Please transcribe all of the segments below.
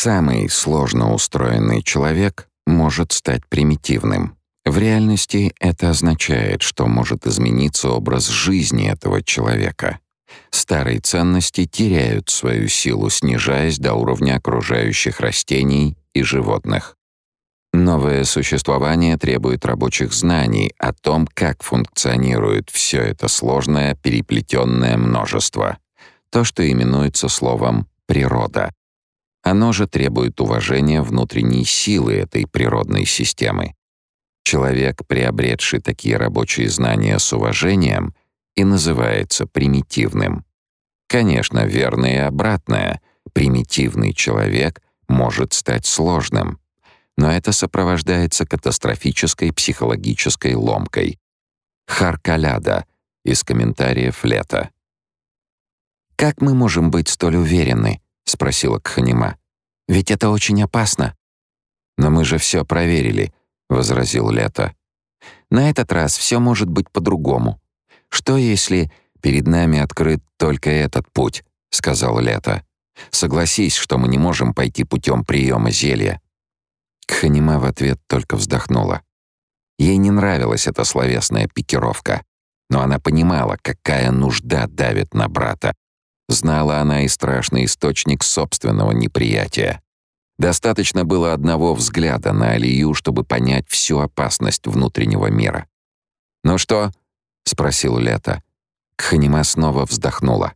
самый сложно устроенный человек может стать примитивным. В реальности это означает, что может измениться образ жизни этого человека. Старые ценности теряют свою силу, снижаясь до уровня окружающих растений и животных. Новое существование требует рабочих знаний о том, как функционирует все это сложное переплетенное множество, то, что именуется словом «природа». Оно же требует уважения внутренней силы этой природной системы. Человек, приобретший такие рабочие знания с уважением, и называется примитивным. Конечно, верное и обратное. Примитивный человек может стать сложным, но это сопровождается катастрофической психологической ломкой. Харкаляда из комментариев Лета. «Как мы можем быть столь уверены?» — спросила Кханима. «Ведь это очень опасно». «Но мы же все проверили», — возразил Лето. «На этот раз все может быть по-другому. Что если перед нами открыт только этот путь?» — сказал Лето. «Согласись, что мы не можем пойти путем приема зелья». Кханима в ответ только вздохнула. Ей не нравилась эта словесная пикировка, но она понимала, какая нужда давит на брата. Знала она и страшный источник собственного неприятия. Достаточно было одного взгляда на Алию, чтобы понять всю опасность внутреннего мира. «Ну что?» — спросил Лето. Кханима снова вздохнула.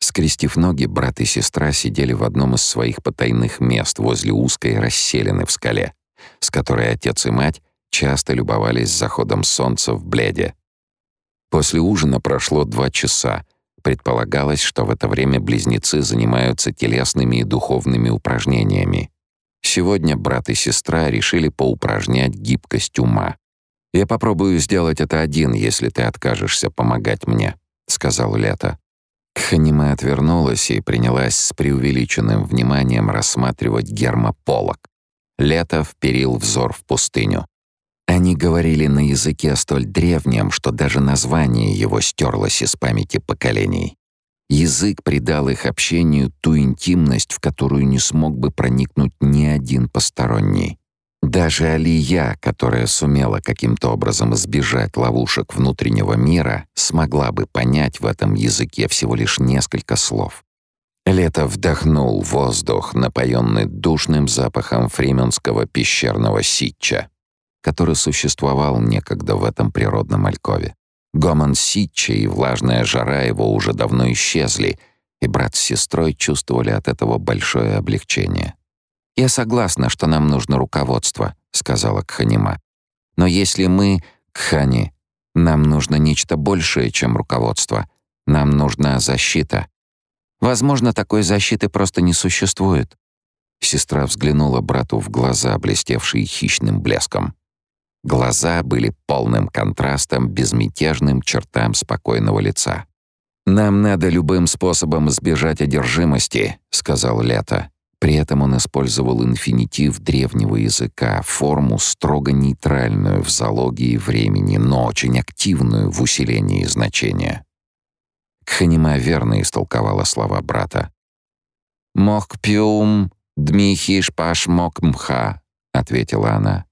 Скрестив ноги, брат и сестра сидели в одном из своих потайных мест возле узкой расселины в скале, с которой отец и мать часто любовались заходом солнца в бледе. После ужина прошло два часа. Предполагалось, что в это время близнецы занимаются телесными и духовными упражнениями. Сегодня брат и сестра решили поупражнять гибкость ума. «Я попробую сделать это один, если ты откажешься помогать мне», — сказал Лето. Ханима отвернулась и принялась с преувеличенным вниманием рассматривать гермополог. Лето вперил взор в пустыню. Они говорили на языке столь древнем, что даже название его стерлось из памяти поколений. Язык придал их общению ту интимность, в которую не смог бы проникнуть ни один посторонний. Даже Алия, которая сумела каким-то образом избежать ловушек внутреннего мира, смогла бы понять в этом языке всего лишь несколько слов. Лето вдохнул воздух, напоенный душным запахом фрименского пещерного ситча, который существовал некогда в этом природном алькове. Гомон ситча и влажная жара его уже давно исчезли, и брат с сестрой чувствовали от этого большое облегчение. «Я согласна, что нам нужно руководство», — сказала Кханима. «Но если мы, Кхани, нам нужно нечто большее, чем руководство. Нам нужна защита. Возможно, такой защиты просто не существует». Сестра взглянула брату в глаза, блестевшие хищным блеском. Глаза были полным контрастом безмятежным чертам спокойного лица. «Нам надо любым способом избежать одержимости», — сказал Лето. При этом он использовал инфинитив древнего языка, форму строго нейтральную в залогии времени, но очень активную в усилении значения. Кханима верно истолковала слова брата. «Мохпиум дмихиш паш мокмха», — ответила она.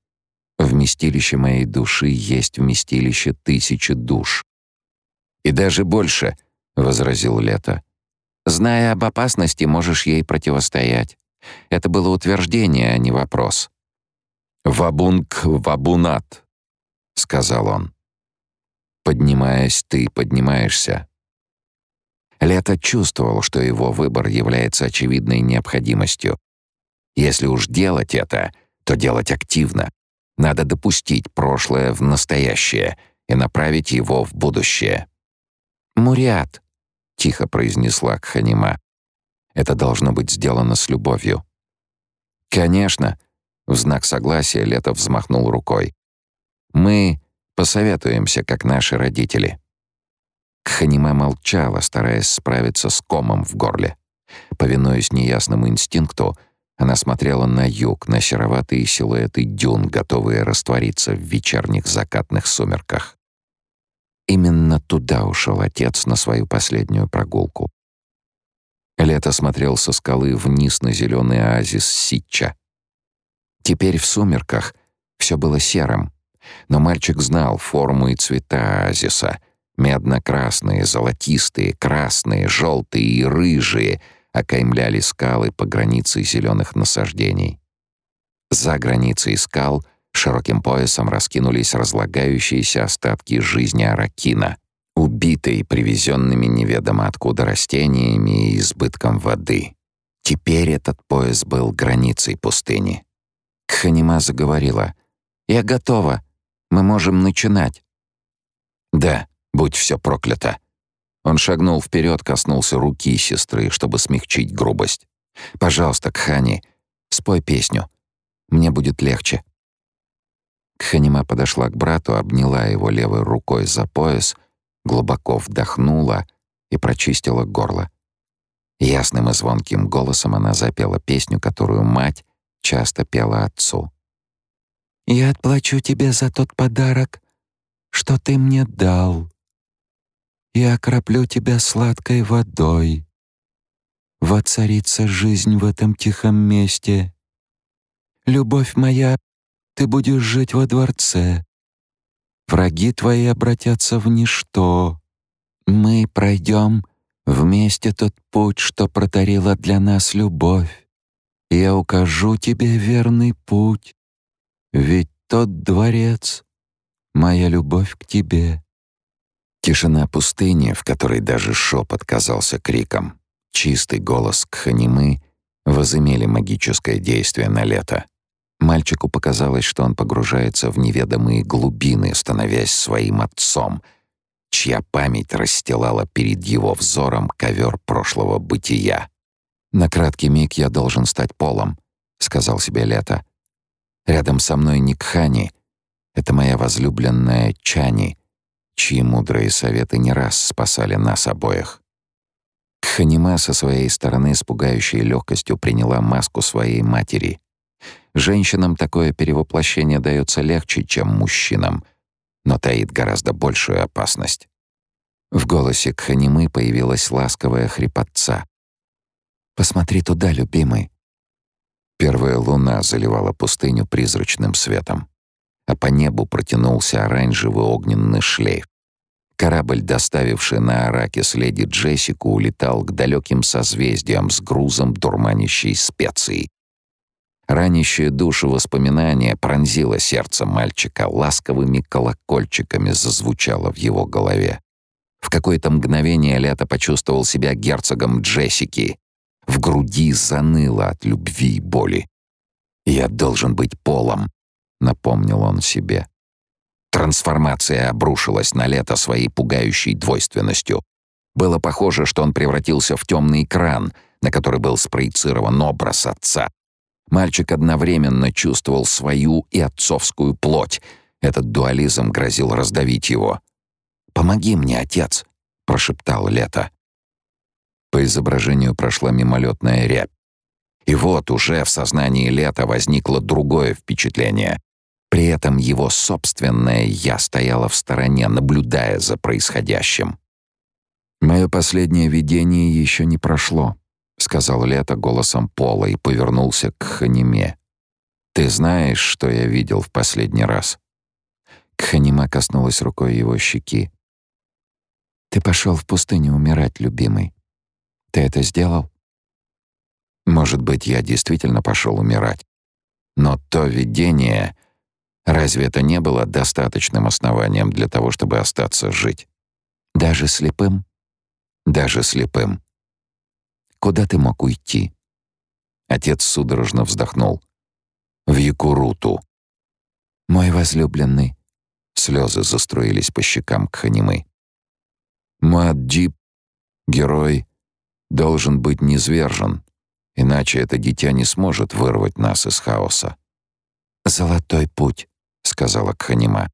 «Вместилище моей души есть вместилище тысячи душ». «И даже больше», — возразил Лето. «Зная об опасности, можешь ей противостоять. Это было утверждение, а не вопрос. «Вабунг вабунат», — сказал он. «Поднимаясь, ты поднимаешься». Лето чувствовал, что его выбор является очевидной необходимостью. Если уж делать это, то делать активно. Надо допустить прошлое в настоящее и направить его в будущее. «Муриат», — тихо произнесла Кханима. Это должно быть сделано с любовью. Конечно, в знак согласия Лето взмахнул рукой. Мы посоветуемся, как наши родители. Кханима молчала, стараясь справиться с комом в горле. Повинуясь неясному инстинкту, она смотрела на юг, на сероватые силуэты дюн, готовые раствориться в вечерних закатных сумерках. Именно туда ушел отец на свою последнюю прогулку. Лето смотрел со скалы вниз на зеленый оазис Ситча. Теперь в сумерках все было серым, но мальчик знал форму и цвета оазиса — медно-красные, золотистые, красные, желтые и рыжие окаймляли скалы по границе зеленых насаждений. За границей скал широким поясом раскинулись разлагающиеся остатки жизни Аракина, убитые привезенными неведомо откуда растениями и избытком воды. Теперь этот пояс был границей пустыни. Кханима заговорила. «Я готова. Мы можем начинать». «Да, будь все проклято». Он шагнул вперед, коснулся руки сестры, чтобы смягчить грубость. «Пожалуйста, Кхани, спой песню. Мне будет легче». Кханима подошла к брату, обняла его левой рукой за пояс, глубоко вдохнула и прочистила горло. Ясным и звонким голосом она запела песню, которую мать часто пела отцу. «Я отплачу тебе за тот подарок, что ты мне дал. Я окроплю тебя сладкой водой. Воцарится жизнь в этом тихом месте, Любовь моя, ты будешь жить во дворце. Враги твои обратятся в ничто. Мы пройдем вместе тот путь, что протарила для нас любовь. Я укажу тебе верный путь, ведь тот дворец — моя любовь к тебе. Тишина пустыни, в которой даже шепот казался криком, чистый голос Кханимы возымели магическое действие на лето. Мальчику показалось, что он погружается в неведомые глубины, становясь своим отцом, чья память расстилала перед его взором ковер прошлого бытия. «На краткий миг я должен стать полом», — сказал себе Лето. «Рядом со мной Никхани. Это моя возлюбленная Чани, чьи мудрые советы не раз спасали нас обоих». Кханима со своей стороны с пугающей легкостью приняла маску своей матери — Женщинам такое перевоплощение дается легче, чем мужчинам, но таит гораздо большую опасность. В голосе Кханимы появилась ласковая хрипотца. «Посмотри туда, любимый». Первая луна заливала пустыню призрачным светом, а по небу протянулся оранжевый огненный шлейф. Корабль, доставивший на Аракис леди Джессику, улетал к далеким созвездиям с грузом дурманящей специи. Ранящее душу воспоминание пронзило сердце мальчика, ласковыми колокольчиками зазвучало в его голове. В какое-то мгновение Лето почувствовал себя герцогом Джессики. В груди заныло от любви и боли. «Я должен быть полом», — напомнил он себе. Трансформация обрушилась на Лето своей пугающей двойственностью. Было похоже, что он превратился в темный экран, на который был спроецирован образ отца. Мальчик одновременно чувствовал свою и отцовскую плоть. Этот дуализм грозил раздавить его. «Помоги мне, отец!» — прошептал Лето. По изображению прошла мимолетная рябь. И вот уже в сознании Лета возникло другое впечатление. При этом его собственное «я» стояло в стороне, наблюдая за происходящим. Мое последнее видение еще не прошло. — сказал Лето голосом Пола и повернулся к Ханиме. «Ты знаешь, что я видел в последний раз?» Кханима коснулась рукой его щеки. «Ты пошел в пустыню умирать, любимый. Ты это сделал?» «Может быть, я действительно пошел умирать. Но то видение... Разве это не было достаточным основанием для того, чтобы остаться жить? Даже слепым? Даже слепым. Куда ты мог уйти?» Отец судорожно вздохнул. «В Якуруту». «Мой возлюбленный». Слезы заструились по щекам Кханимы. «Муадджиб, герой, должен быть низвержен, иначе это дитя не сможет вырвать нас из хаоса». «Золотой путь», — сказала Кханима.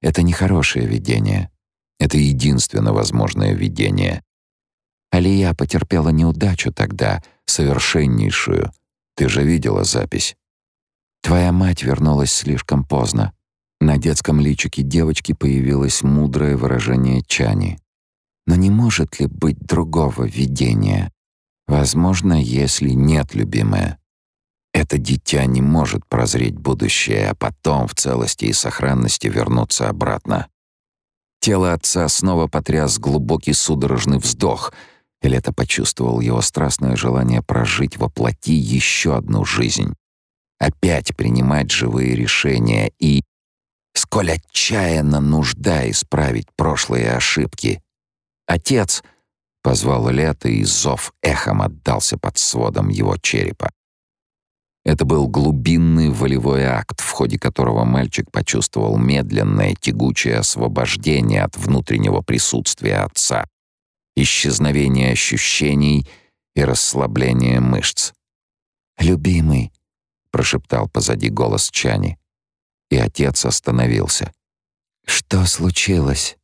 «Это нехорошее видение. Это единственно возможное видение. Алия потерпела неудачу тогда, совершеннейшую. Ты же видела запись. Твоя мать вернулась слишком поздно. На детском личике девочки появилось мудрое выражение Чани. Но не может ли быть другого видения? Возможно, если нет, любимая. Это дитя не может прозреть будущее, а потом в целости и сохранности вернуться обратно. Тело отца снова потряс глубокий судорожный вздох, и Лето почувствовал его страстное желание прожить во плоти еще одну жизнь. Опять принимать живые решения и... Сколь отчаянно нужда исправить прошлые ошибки. «Отец!» — позвал Лето, и зов эхом отдался под сводом его черепа. Это был глубинный волевой акт, в ходе которого мальчик почувствовал медленное тягучее освобождение от внутреннего присутствия отца, исчезновение ощущений и расслабление мышц. «Любимый», — прошептал позади голос Чани, и отец остановился. «Что случилось?»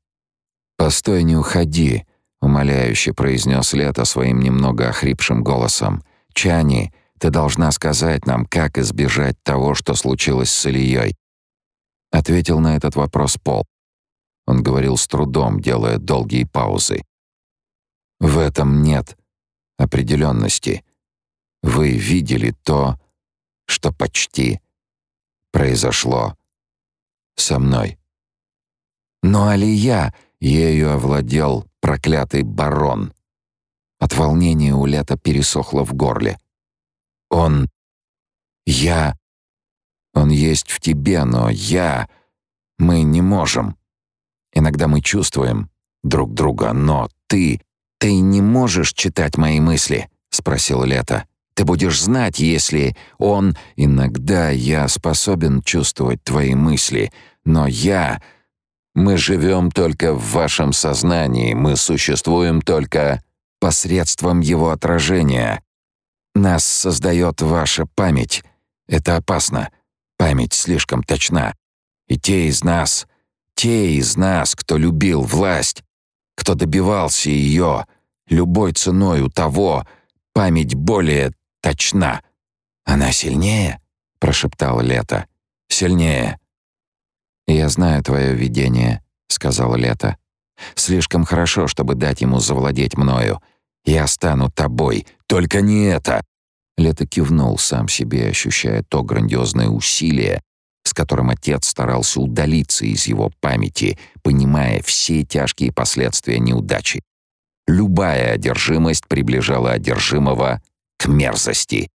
«Постой, не уходи», — умоляюще произнес Лето своим немного охрипшим голосом. «Чани, ты должна сказать нам, как избежать того, что случилось с Ильей. Ответил на этот вопрос Пол. Он говорил с трудом, делая долгие паузы. В этом нет определенности. Вы видели то, что почти произошло со мной. Но Алия ею овладел проклятый барон. От волнения у Лета пересохло в горле. Он... Я... Он есть в тебе, но я... Мы не можем. Иногда мы чувствуем друг друга, но ты... Ты не можешь читать мои мысли, спросил Лето. Ты будешь знать, если он... Иногда я способен чувствовать твои мысли, но я... Мы живем только в вашем сознании, мы существуем только посредством его отражения. Нас создает ваша память. Это опасно. Память слишком точна. И те из нас, те из нас, кто любил власть, кто добивался ее любой ценой у того, память более точна. Она сильнее, прошептал Лето. Сильнее. Я знаю твое видение, сказал Лето. Слишком хорошо, чтобы дать ему завладеть мною. Я стану тобой, только не это. Лето кивнул сам себе, ощущая то грандиозное усилие, с которым отец старался удалиться из его памяти, понимая все тяжкие последствия неудачи. Любая одержимость приближала одержимого к мерзости.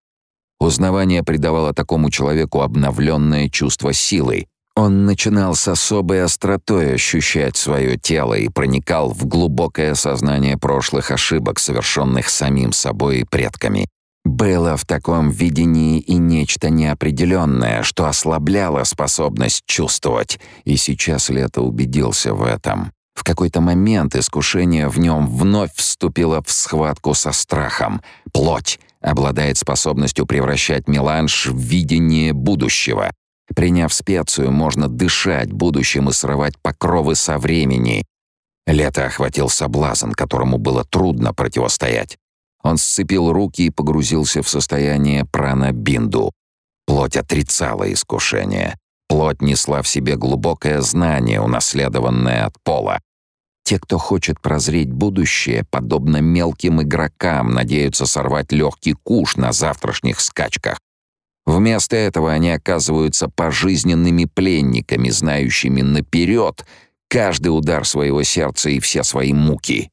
Узнавание придавало такому человеку обновленное чувство силы. Он начинал с особой остротой ощущать свое тело и проникал в глубокое сознание прошлых ошибок, совершенных самим собой и предками. Было в таком видении и нечто неопределенное, что ослабляло способность чувствовать, и сейчас Лето убедился в этом. В какой-то момент искушение в нем вновь вступило в схватку со страхом. Плоть обладает способностью превращать меланж в видение будущего. Приняв специю, можно дышать будущим и срывать покровы со времени. Лето охватил соблазн, которому было трудно противостоять. Он сцепил руки и погрузился в состояние пранабинду. Плоть отрицала искушение. Плоть несла в себе глубокое знание, унаследованное от пола. Те, кто хочет прозреть будущее, подобно мелким игрокам, надеются сорвать легкий куш на завтрашних скачках. Вместо этого они оказываются пожизненными пленниками, знающими наперед каждый удар своего сердца и все свои муки.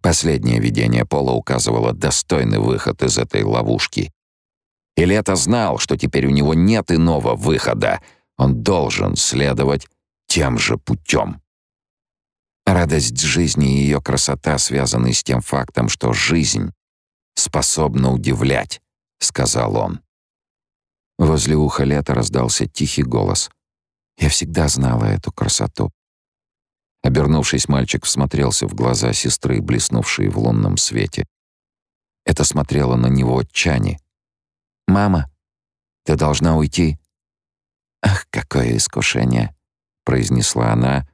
Последнее видение Пола указывало достойный выход из этой ловушки. И Лето знал, что теперь у него нет иного выхода. Он должен следовать тем же путем. Радость жизни и ее красота связаны с тем фактом, что жизнь способна удивлять, — сказал он. Возле уха Лета раздался тихий голос. Я всегда знала эту красоту. Обернувшись, мальчик всмотрелся в глаза сестры, блеснувшие в лунном свете. Это смотрела на него Чани. «Мама, ты должна уйти». «Ах, какое искушение!» — произнесла она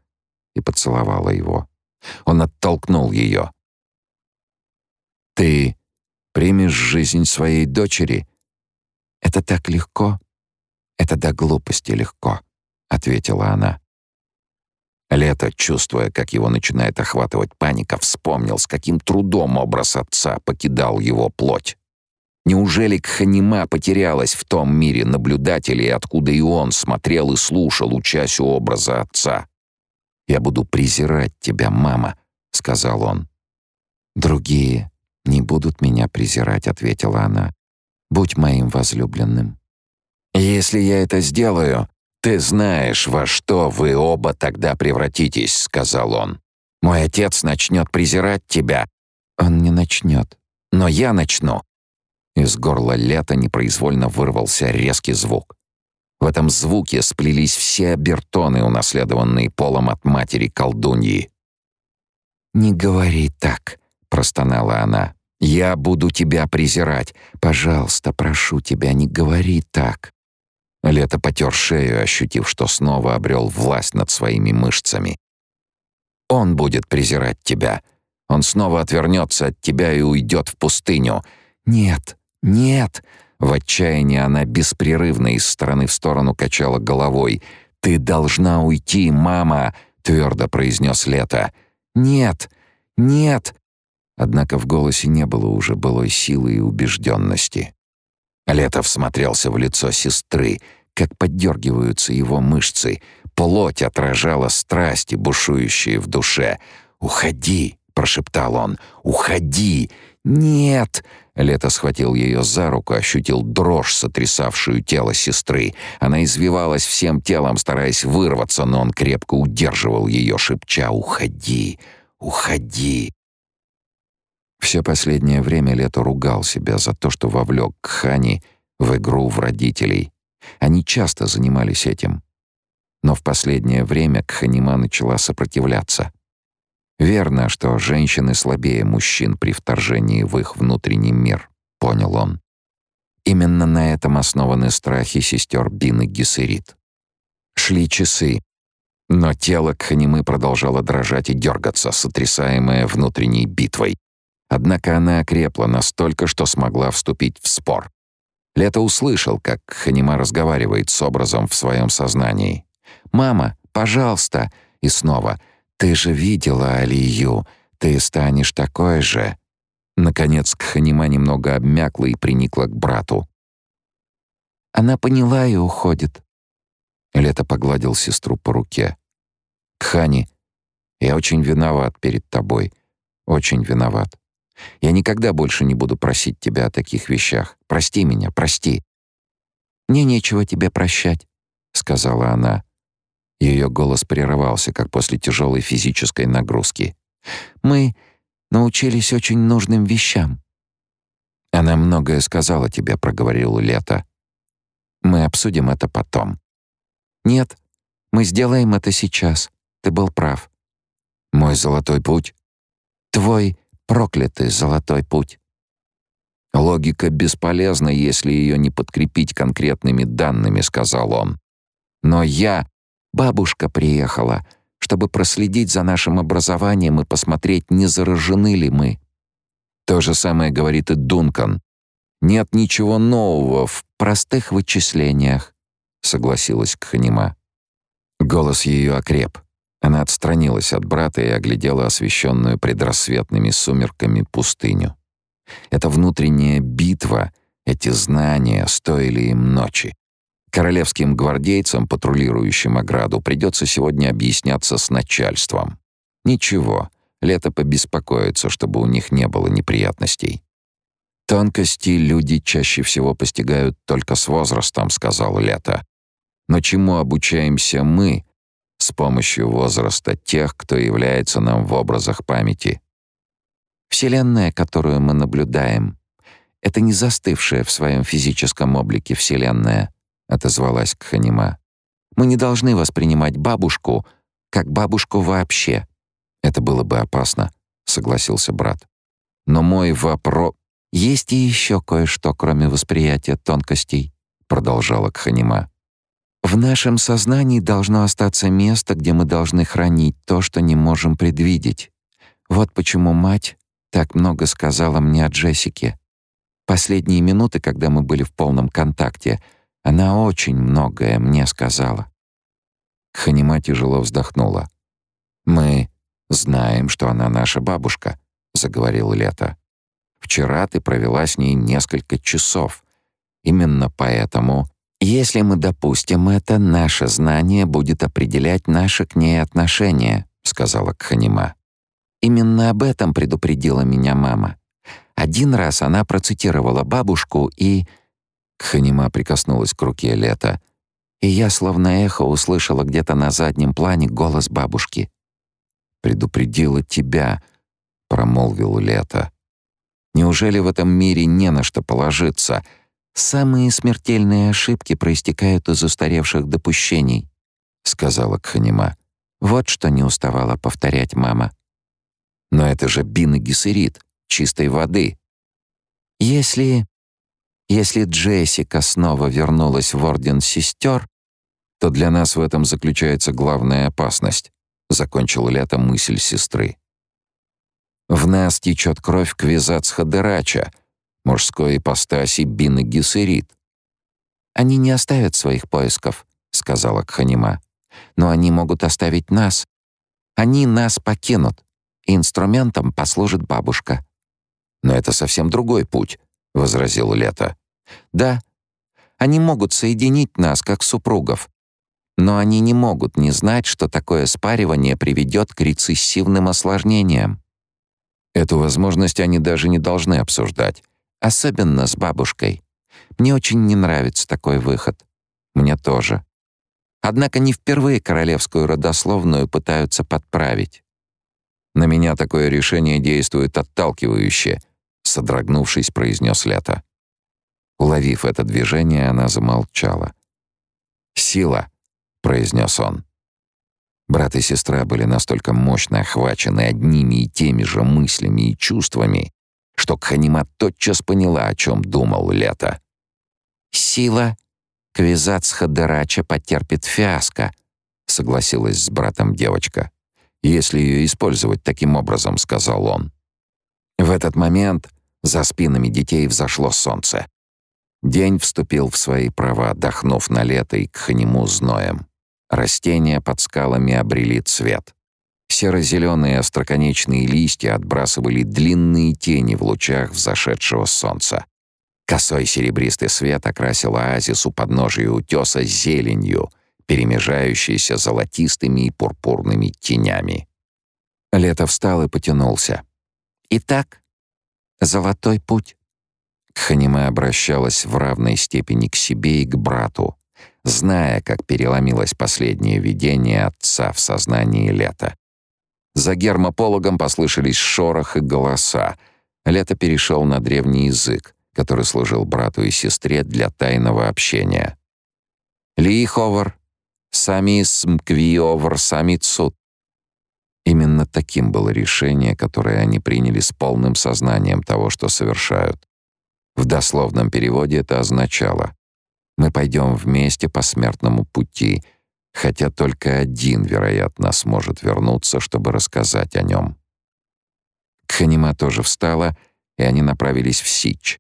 и поцеловала его. Он оттолкнул ее. «Ты примешь жизнь своей дочери?» «Это так легко. Это до глупости легко», — ответила она. Лето, чувствуя, как его начинает охватывать паника, вспомнил, с каким трудом образ отца покидал его плоть. Неужели Кханима потерялась в том мире наблюдателей, откуда и он смотрел и слушал, учась у образа отца? «Я буду презирать тебя, мама», — сказал он. «Другие не будут меня презирать», — ответила она. «Будь моим возлюбленным». «Если я это сделаю, «Ты знаешь, во что вы оба тогда превратитесь», — сказал он. «Мой отец начнет презирать тебя». «Он не начнет. Но я начну». Из горла лета непроизвольно вырвался резкий звук. В этом звуке сплелись все обертоны, унаследованные полом от матери колдуньи. «Не говори так», — простонала она. «Я буду тебя презирать. Пожалуйста, прошу тебя, не говори так». Лето потер шею, ощутив, что снова обрел власть над своими мышцами. «Он будет презирать тебя. Он снова отвернется от тебя и уйдет в пустыню. Нет, нет!» В отчаянии она беспрерывно из стороны в сторону качала головой. «Ты должна уйти, мама!» — твердо произнес Лето. «Нет! Нет!» Однако в голосе не было уже былой силы и убежденности. Летов смотрелся в лицо сестры, как поддергиваются его мышцы. Плоть отражала страсти, бушующие в душе. «Уходи!» — прошептал он. «Уходи!» «Нет!» Лето схватил ее за руку, ощутил дрожь, сотрясавшую тело сестры. Она извивалась всем телом, стараясь вырваться, но он крепко удерживал ее, шепча «Уходи! Уходи!» Все последнее время Лето ругал себя за то, что вовлек Кхани в игру в родителей. Они часто занимались этим. Но в последнее время Кханима начала сопротивляться. Верно, что женщины слабее мужчин при вторжении в их внутренний мир, понял он. Именно на этом основаны страхи сестер Бин и Гессерит. Шли часы, но тело Кханимы продолжало дрожать и дергаться, сотрясаемое внутренней битвой. Однако она окрепла настолько, что смогла вступить в спор. Лето услышал, как Ханима разговаривает с образом в своем сознании. «Мама, пожалуйста!» И снова «Ты же видела Алию, ты станешь такой же!» Наконец Кханима немного обмякла и приникла к брату. «Она поняла и уходит». Лето погладил сестру по руке. «Кхани, я очень виноват перед тобой. Очень виноват. Я никогда больше не буду просить тебя о таких вещах. Прости меня, прости». «Мне нечего тебе прощать», — сказала она. Ее голос прерывался, как после тяжелой физической нагрузки. «Мы научились очень нужным вещам». «Она многое сказала тебе», — проговорил Лето. «Мы обсудим это потом». «Нет, мы сделаем это сейчас. Ты был прав». «Мой золотой путь?» «Твой проклятый золотой путь. Логика бесполезна, если ее не подкрепить конкретными данными, сказал он. Но я, бабушка приехала, чтобы проследить за нашим образованием и посмотреть, не заражены ли мы. То же самое говорит и Дункан. Нет ничего нового в простых вычислениях, согласилась Кханима. Голос ее окреп. Она отстранилась от брата и оглядела освещенную предрассветными сумерками пустыню. Эта внутренняя битва, эти знания стоили им ночи. Королевским гвардейцам, патрулирующим ограду, придется сегодня объясняться с начальством. Ничего, лето побеспокоится, чтобы у них не было неприятностей. «Тонкости люди чаще всего постигают только с возрастом», — сказал Лето. «Но чему обучаемся мы, с помощью возраста тех, кто является нам в образах памяти. Вселенная, которую мы наблюдаем, это не застывшая в своем физическом облике Вселенная, отозвалась Кханима. Мы не должны воспринимать бабушку как бабушку вообще. Это было бы опасно, согласился брат. Но мой вопрос... Есть и еще кое-что, кроме восприятия тонкостей, продолжала Кханима. В нашем сознании должно остаться место, где мы должны хранить то, что не можем предвидеть. Вот почему мать так много сказала мне о Джессике. Последние минуты, когда мы были в полном контакте, она очень многое мне сказала. Ханима тяжело вздохнула. «Мы знаем, что она наша бабушка», — заговорил Лето. «Вчера ты провела с ней несколько часов. Именно поэтому, если мы допустим это, наше знание будет определять наше к ней отношение», — сказала Кханима. «Именно об этом предупредила меня мама. Один раз она процитировала бабушку и...» Кханима прикоснулась к руке Лета, и я, словно эхо, услышала где-то на заднем плане голос бабушки. «Предупредила тебя», — промолвил Лето. «Неужели в этом мире не на что положиться?» «Самые смертельные ошибки проистекают из устаревших допущений», — сказала Кханима. «Вот что не уставала повторять мама». «Но это же бин и чистой воды». «Если... если Джессика снова вернулась в Орден Сестер, то для нас в этом заключается главная опасность», — закончил Лето мысль сестры. «В нас течет кровь Квизацхадерача, мужской ипостаси Бины Гессерит. «Они не оставят своих поисков», — сказала Кханима. «Но они могут оставить нас. Они нас покинут. И инструментом послужит бабушка». «Но это совсем другой путь», — возразил Лето. «Да, они могут соединить нас, как супругов. Но они не могут не знать, что такое спаривание приведет к рецессивным осложнениям. Эту возможность они даже не должны обсуждать. Особенно с бабушкой. Мне очень не нравится такой выход. Мне тоже. Однако не впервые королевскую родословную пытаются подправить. На меня такое решение действует отталкивающе, содрогнувшись, произнес Лето. Уловив это движение, она замолчала. «Сила», — произнес он. Брат и сестра были настолько мощно охвачены одними и теми же мыслями и чувствами, что Кханима тотчас поняла, о чем думал Лето. «Сила Квизацха-Дерача потерпит фиаско», — согласилась с братом девочка. «Если ее использовать таким образом», — сказал он. В этот момент за спинами детей взошло солнце. День вступил в свои права, отдохнув на лето и к ханиму зноем. Растения под скалами обрели цвет. Серо-зеленые остроконечные листья отбрасывали длинные тени в лучах взошедшего солнца. Косой серебристый свет окрасил оазис у подножия утеса зеленью, перемежающейся золотистыми и пурпурными тенями. Лето встал и потянулся. «Итак, золотой путь». Кханима обращалась в равной степени к себе и к брату, зная, как переломилось последнее видение отца в сознании Лета. За гермопологом послышались шорох и голоса. Лето перешел на древний язык, который служил брату и сестре для тайного общения. «Лиховар, самис мквиовар самицут». Именно таким было решение, которое они приняли с полным сознанием того, что совершают. В дословном переводе это означало «Мы пойдем вместе по смертному пути», хотя только один, вероятно, сможет вернуться, чтобы рассказать о нем. Кханима тоже встала, и они направились в Сич.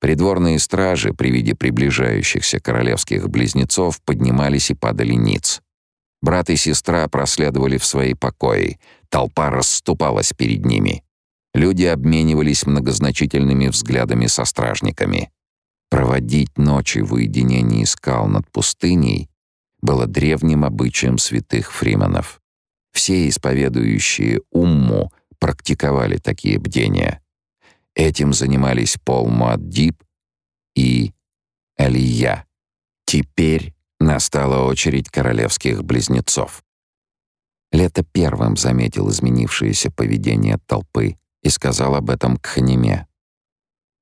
Придворные стражи при виде приближающихся королевских близнецов поднимались и падали ниц. Брат и сестра проследовали в свои покои. Толпа расступалась перед ними. Люди обменивались многозначительными взглядами со стражниками. Проводить ночи в уединении скал над пустыней было древним обычаем святых фриманов. Все исповедующие умму практиковали такие бдения. Этим занимались Пол Муаддиб и Алия. Теперь настала очередь королевских близнецов. Лето первым заметил изменившееся поведение толпы и сказал об этом к Ханиме.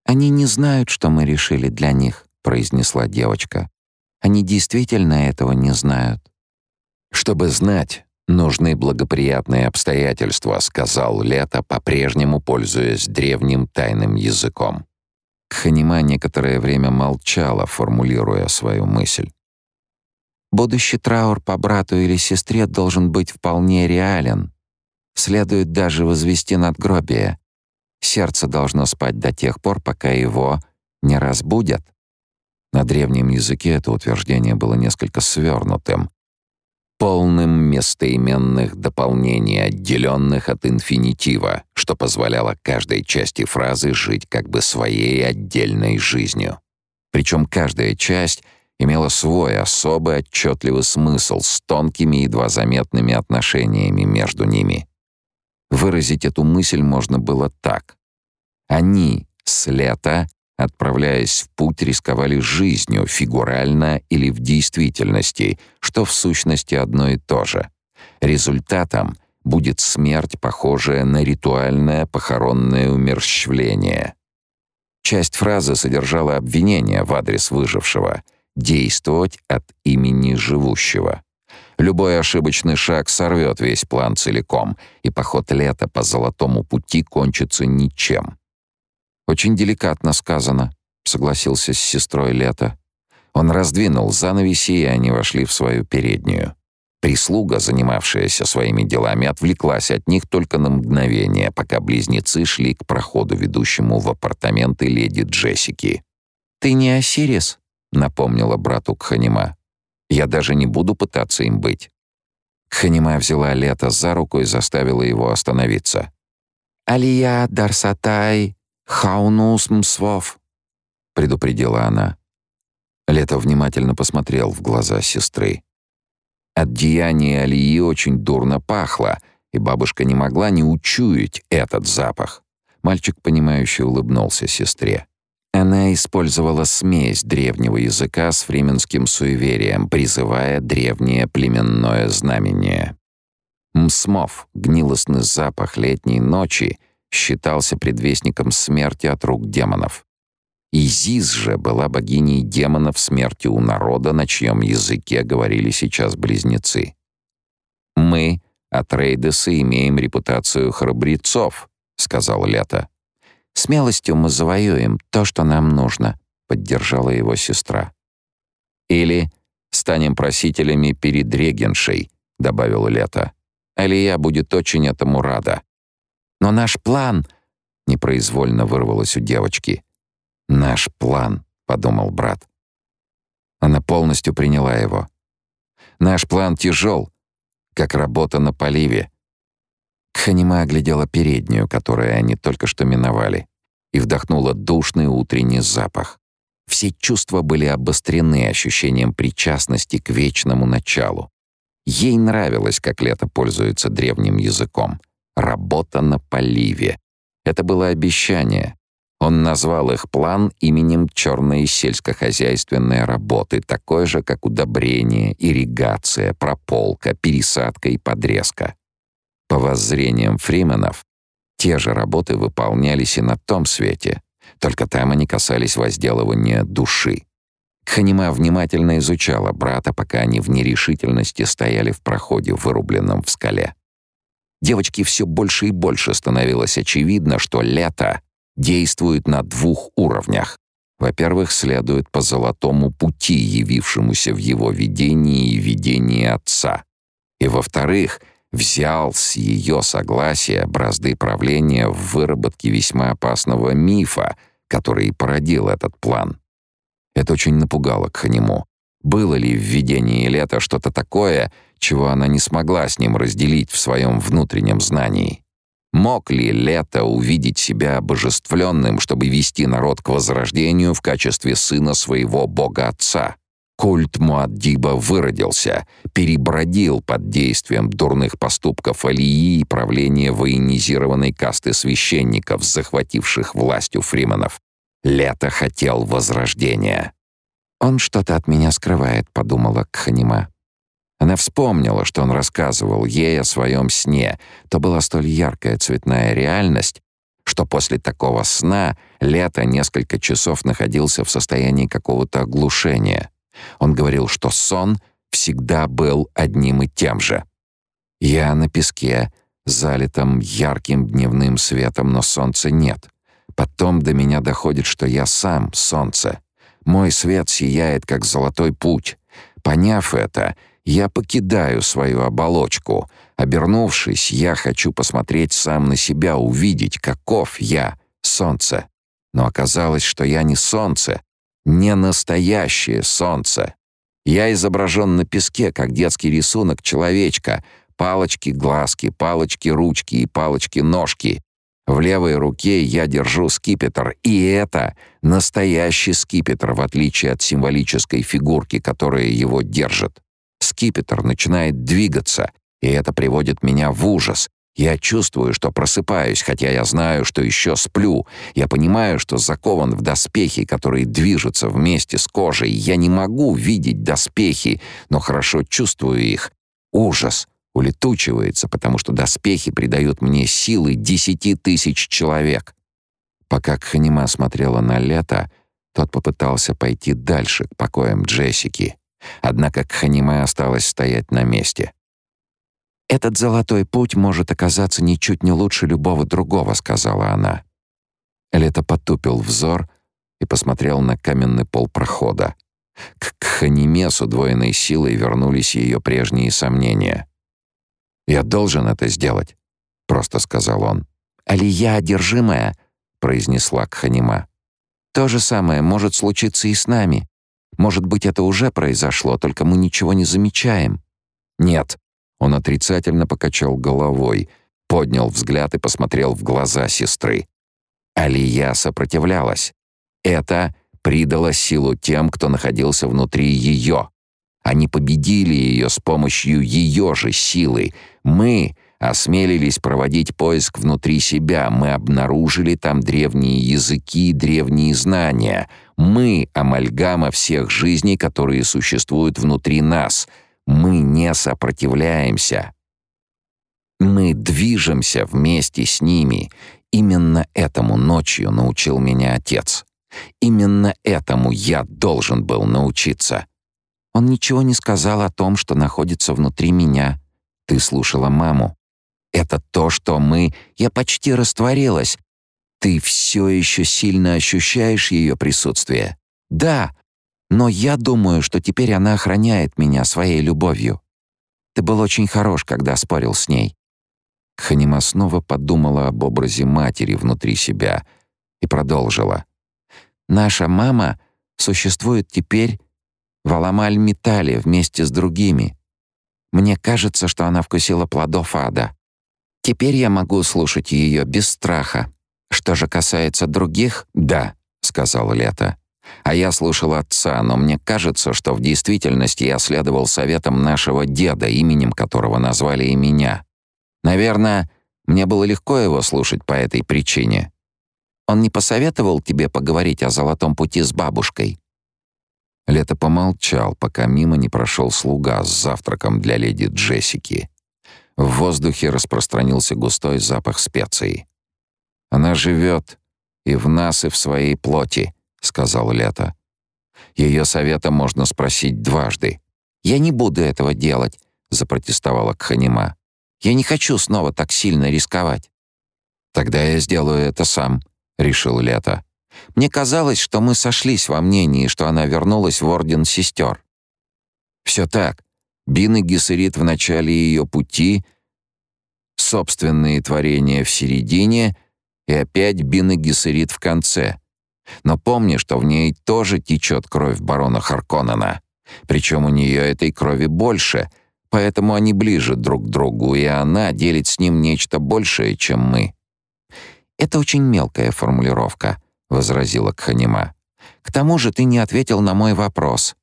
«Они не знают, что мы решили для них», — произнесла девочка. Они действительно этого не знают. Чтобы знать, нужны благоприятные обстоятельства, сказал Лето, по-прежнему пользуясь древним тайным языком. Кханима некоторое время молчала, формулируя свою мысль. Будущий траур по брату или сестре должен быть вполне реален. Следует даже возвести надгробие. Сердце должно спать до тех пор, пока его не разбудят. На древнем языке это утверждение было несколько свернутым. полным местоименных дополнений, отделенных от инфинитива, что позволяло каждой части фразы жить как бы своей отдельной жизнью. Причем каждая часть имела свой особый отчетливый смысл с тонкими едва заметными отношениями между ними. Выразить эту мысль можно было так. Они с лета, отправляясь в путь, рисковали жизнью, фигурально или в действительности, что в сущности одно и то же. Результатом будет смерть, похожая на ритуальное похоронное умерщвление. Часть фразы содержала обвинение в адрес выжившего — действовать от имени живущего. Любой ошибочный шаг сорвет весь план целиком, и поход лета по золотому пути кончится ничем. «Очень деликатно сказано», — согласился с сестрой Лето. Он раздвинул занавеси, и они вошли в свою переднюю. Прислуга, занимавшаяся своими делами, отвлеклась от них только на мгновение, пока близнецы шли к проходу, ведущему в апартаменты леди Джессики. «Ты не Осирис?» — напомнила брату Кханима. «Я даже не буду пытаться им быть». Кханима взяла Лето за руку и заставила его остановиться. «Алия Дарсатай Хаунус Мсвов», — предупредила она. Лето внимательно посмотрел в глаза сестры. От деяния Алии очень дурно пахло, и бабушка не могла не учуять этот запах. Мальчик, понимающе улыбнулся сестре. Она использовала смесь древнего языка с фрименским суеверием, призывая древнее племенное знамение. Мсмов, гнилостный запах летней ночи, считался предвестником смерти от рук демонов. Изис же была богиней демонов смерти у народа, на чьем языке говорили сейчас близнецы. «Мы, Атрейдесы, имеем репутацию храбрецов», — сказал Лето. «Смелостью мы завоюем то, что нам нужно», — поддержала его сестра. «Или станем просителями перед регеншей», — добавил Лето. «Алия будет очень этому рада». «Но наш план...» — непроизвольно вырвалось у девочки — «Наш план», — подумал брат. Она полностью приняла его. «Наш план тяжел, как работа на поливе». Кханима оглядела переднюю, которую они только что миновали, и вдохнула душный утренний запах. Все чувства были обострены ощущением причастности к вечному началу. Ей нравилось, как лето пользуется древним языком. Работа на поливе. Это было обещание, он назвал их план именем черной сельскохозяйственной работы, такой же, как удобрение, ирригация, прополка, пересадка и подрезка. По воззрениям Фрименов, те же работы выполнялись и на том свете, только там они касались возделывания души. Ханима внимательно изучала брата, пока они в нерешительности стояли в проходе, вырубленном в скале. Девочке все больше и больше становилось очевидно, что лето действует на двух уровнях. Во-первых, следует по золотому пути, явившемуся в его видении и видении отца. И во-вторых, взял с ее согласия бразды правления в выработке весьма опасного мифа, который породил этот план. Это очень напугало Кханему. Было ли в видении Лета что-то такое, чего она не смогла с ним разделить в своем внутреннем знании? Мог ли Лето увидеть себя обожествленным, чтобы вести народ к возрождению в качестве сына своего бога-отца? Культ Муаддиба выродился, перебродил под действием дурных поступков Алии и правления военизированной касты священников, захвативших власть у фриманов. Лето хотел возрождения. «Он что-то от меня скрывает», — подумала Кханима. Она вспомнила, что он рассказывал ей о своем сне. То была столь яркая цветная реальность, что после такого сна Лето несколько часов находился в состоянии какого-то оглушения. Он говорил, что сон всегда был одним и тем же. «Я на песке, залитом ярким дневным светом, но солнца нет. Потом до меня доходит, что я сам солнце. Мой свет сияет, как золотой путь. Поняв это, я покидаю свою оболочку. Обернувшись, я хочу посмотреть сам на себя, увидеть, каков я, солнце. Но оказалось, что я не солнце, не настоящее солнце. Я изображен на песке, как детский рисунок человечка. Палочки-глазки, палочки-ручки и палочки-ножки. В левой руке я держу скипетр, и это настоящий скипетр, в отличие от символической фигурки, которая его держит. Скипетр начинает двигаться, и это приводит меня в ужас. Я чувствую, что просыпаюсь, хотя я знаю, что еще сплю. Я понимаю, что закован в доспехи, которые движутся вместе с кожей. Я не могу видеть доспехи, но хорошо чувствую их. Ужас улетучивается, потому что доспехи придают мне силы десяти тысяч человек. Пока Кханима смотрела на лето, тот попытался пойти дальше, к покоям Джессики. Однако Кханима осталась стоять на месте. «Этот золотой путь может оказаться ничуть не лучше любого другого», — сказала она. Лето потупил взор и посмотрел на каменный пол прохода. К Кханиме с удвоенной силой вернулись ее прежние сомнения. «Я должен это сделать», — просто сказал он. «Алия одержимая», — произнесла Кханима. «То же самое может случиться и с нами. Может быть, это уже произошло, только мы ничего не замечаем». «Нет», он отрицательно покачал головой, поднял взгляд и посмотрел в глаза сестры. Алия сопротивлялась. Это придало силу тем, кто находился внутри ее. Они победили ее с помощью ее же силы. Мы осмелились проводить поиск внутри себя. Мы обнаружили там древние языки древние знания. Мы — амальгама всех жизней, которые существуют внутри нас — мы не сопротивляемся. Мы движемся вместе с ними. Именно этому ночью научил меня отец. Именно этому я должен был научиться. Он ничего не сказал о том, что находится внутри меня. Ты слушала маму. Это то, что мы... Я почти растворилась. Ты все еще сильно ощущаешь ее присутствие? Да, но я думаю, что теперь она охраняет меня своей любовью. Ты был очень хорош, когда спорил с ней». Ханима снова подумала об образе матери внутри себя и продолжила. «Наша мама существует теперь в Аламаль-Металле вместе с другими. Мне кажется, что она вкусила плодов ада. Теперь я могу слушать ее без страха. Что же касается других, да», — сказал Лето. А я слушал отца, но мне кажется, что в действительности я следовал советам нашего деда, именем которого назвали и меня. Наверное, мне было легко его слушать по этой причине. Он не посоветовал тебе поговорить о золотом пути с бабушкой?» Лето помолчал, пока мимо не прошел слуга с завтраком для леди Джессики. В воздухе распространился густой запах специй. «Она живет и в нас, и в своей плоти», — сказал Лето. Ее совета можно спросить дважды. «Я не буду этого делать», — запротестовала Кханима. «Я не хочу снова так сильно рисковать». «Тогда я сделаю это сам», — решил Лето. «Мне казалось, что мы сошлись во мнении, что она вернулась в Орден Сестер». «Все так. Бин и Гессерит в начале ее пути, собственные творения в середине и опять Бин и Гессерит в конце. Но помни, что в ней тоже течет кровь барона Харконнена. Причем у нее этой крови больше, поэтому они ближе друг к другу, и она делит с ним нечто большее, чем мы. «Это очень мелкая формулировка», — возразила Кханима. «К тому же ты не ответил на мой вопрос.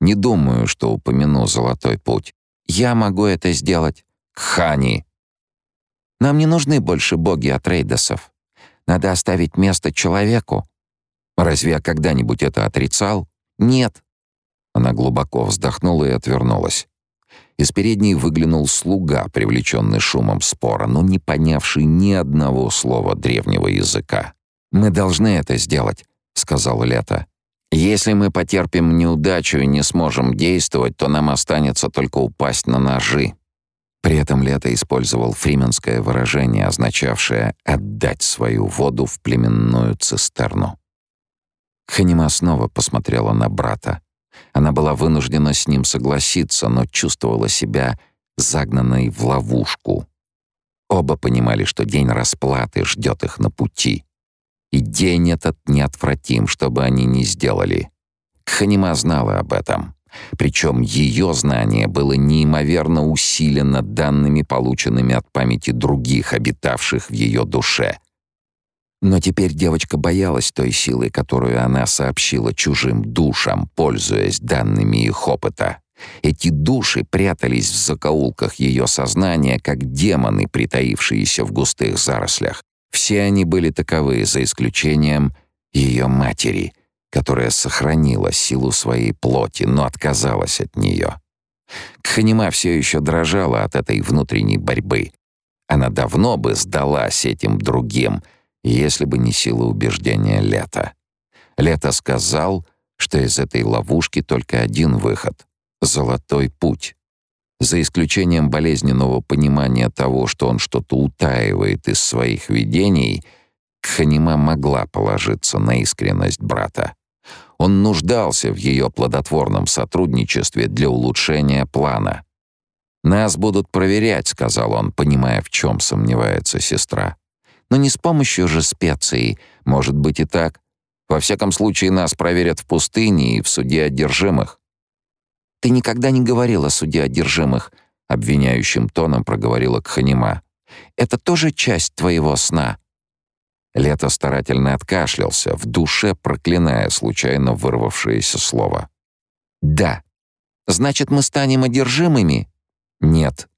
Не думаю, что упомяну золотой путь. Я могу это сделать. Кхани!» «Нам не нужны больше боги от рейдосов. Надо оставить место человеку, Разве я когда-нибудь это отрицал? Нет. Она глубоко вздохнула и отвернулась. Из передней выглянул слуга, привлеченный шумом спора, но не понявший ни одного слова древнего языка. «Мы должны это сделать», — сказал Лето. «Если мы потерпим неудачу и не сможем действовать, то нам останется только упасть на ножи». При этом Лето использовал фрименское выражение, означавшее «отдать свою воду в племенную цистерну». Ханима снова посмотрела на брата. Она была вынуждена с ним согласиться, но чувствовала себя загнанной в ловушку. Оба понимали, что день расплаты ждет их на пути. И день этот неотвратим, что бы они ни сделали. Ханима знала об этом. Причем ее знание было неимоверно усилено данными, полученными от памяти других, обитавших в ее душе. Но теперь девочка боялась той силы, которую она сообщила чужим душам, пользуясь данными их опыта. Эти души прятались в закоулках ее сознания, как демоны, притаившиеся в густых зарослях. Все они были таковы, за исключением ее матери, которая сохранила силу своей плоти, но отказалась от нее. Кханима все еще дрожала от этой внутренней борьбы. Она давно бы сдалась этим другим, если бы не сила убеждения Лета. Лето сказал, что из этой ловушки только один выход — золотой путь. За исключением болезненного понимания того, что он что-то утаивает из своих видений, Кханима могла положиться на искренность брата. Он нуждался в ее плодотворном сотрудничестве для улучшения плана. «Нас будут проверять», — сказал он, понимая, в чем сомневается сестра. «Но не с помощью же специй. Может быть и так. Во всяком случае, нас проверят в пустыне и в суде одержимых». «Ты никогда не говорил о суде одержимых», — обвиняющим тоном проговорила Кханима. «Это тоже часть твоего сна». Лето старательно откашлялся, в душе проклиная случайно вырвавшееся слово. «Да. Значит, мы станем одержимыми?» «Нет».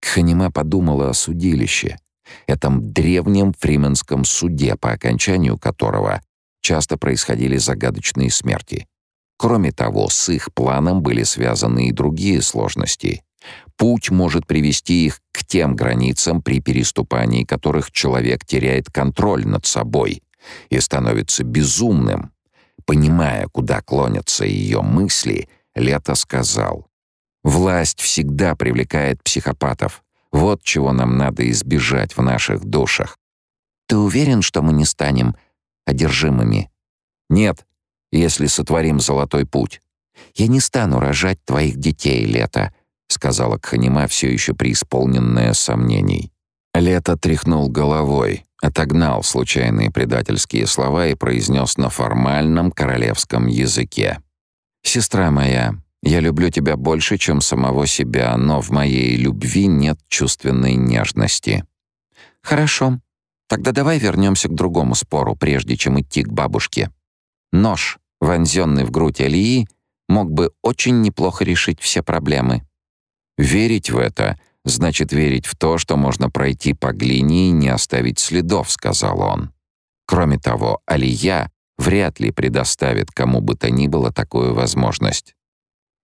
Кханима подумала о судилище, этом древнем фрименском суде, по окончанию которого часто происходили загадочные смерти. Кроме того, с их планом были связаны и другие сложности. Путь может привести их к тем границам, при переступании которых человек теряет контроль над собой и становится безумным. Понимая, куда клонятся ее мысли, Лето сказал, «Власть всегда привлекает психопатов. Вот чего нам надо избежать в наших душах». «Ты уверен, что мы не станем одержимыми?» «Нет, если сотворим золотой путь. Я не стану рожать твоих детей, Лето», — сказала Кханима, все еще преисполненная сомнений. Лето тряхнул головой, отогнал случайные предательские слова и произнес на формальном королевском языке. «Сестра моя, я люблю тебя больше, чем самого себя, но в моей любви нет чувственной нежности». «Хорошо. Тогда давай вернемся к другому спору, прежде чем идти к бабушке. Нож, вонзенный в грудь Алии, мог бы очень неплохо решить все проблемы». Верить в это значит верить в то, что можно пройти по глине и не оставить следов, сказал он. Кроме того, Алия вряд ли предоставит кому бы то ни было такую возможность.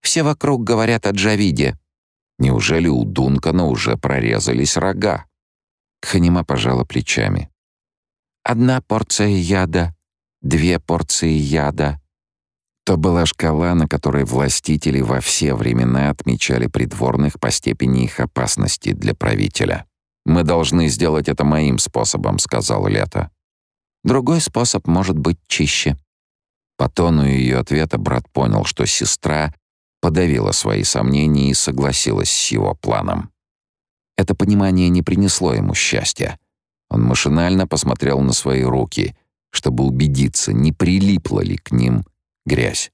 Все вокруг говорят о Джавиде. Неужели у Дункана уже прорезались рога? Ханима пожала плечами. Одна порция яда, две порции яда, то была шкала, на которой властители во все времена отмечали придворных по степени их опасности для правителя. «Мы должны сделать это моим способом», — сказал Лето. «Другой способ может быть чище». По тону ее ответа брат понял, что сестра подавила свои сомнения и согласилась с его планом. Это понимание не принесло ему счастья. Он машинально посмотрел на свои руки, чтобы убедиться, не прилипла ли к ним грязь.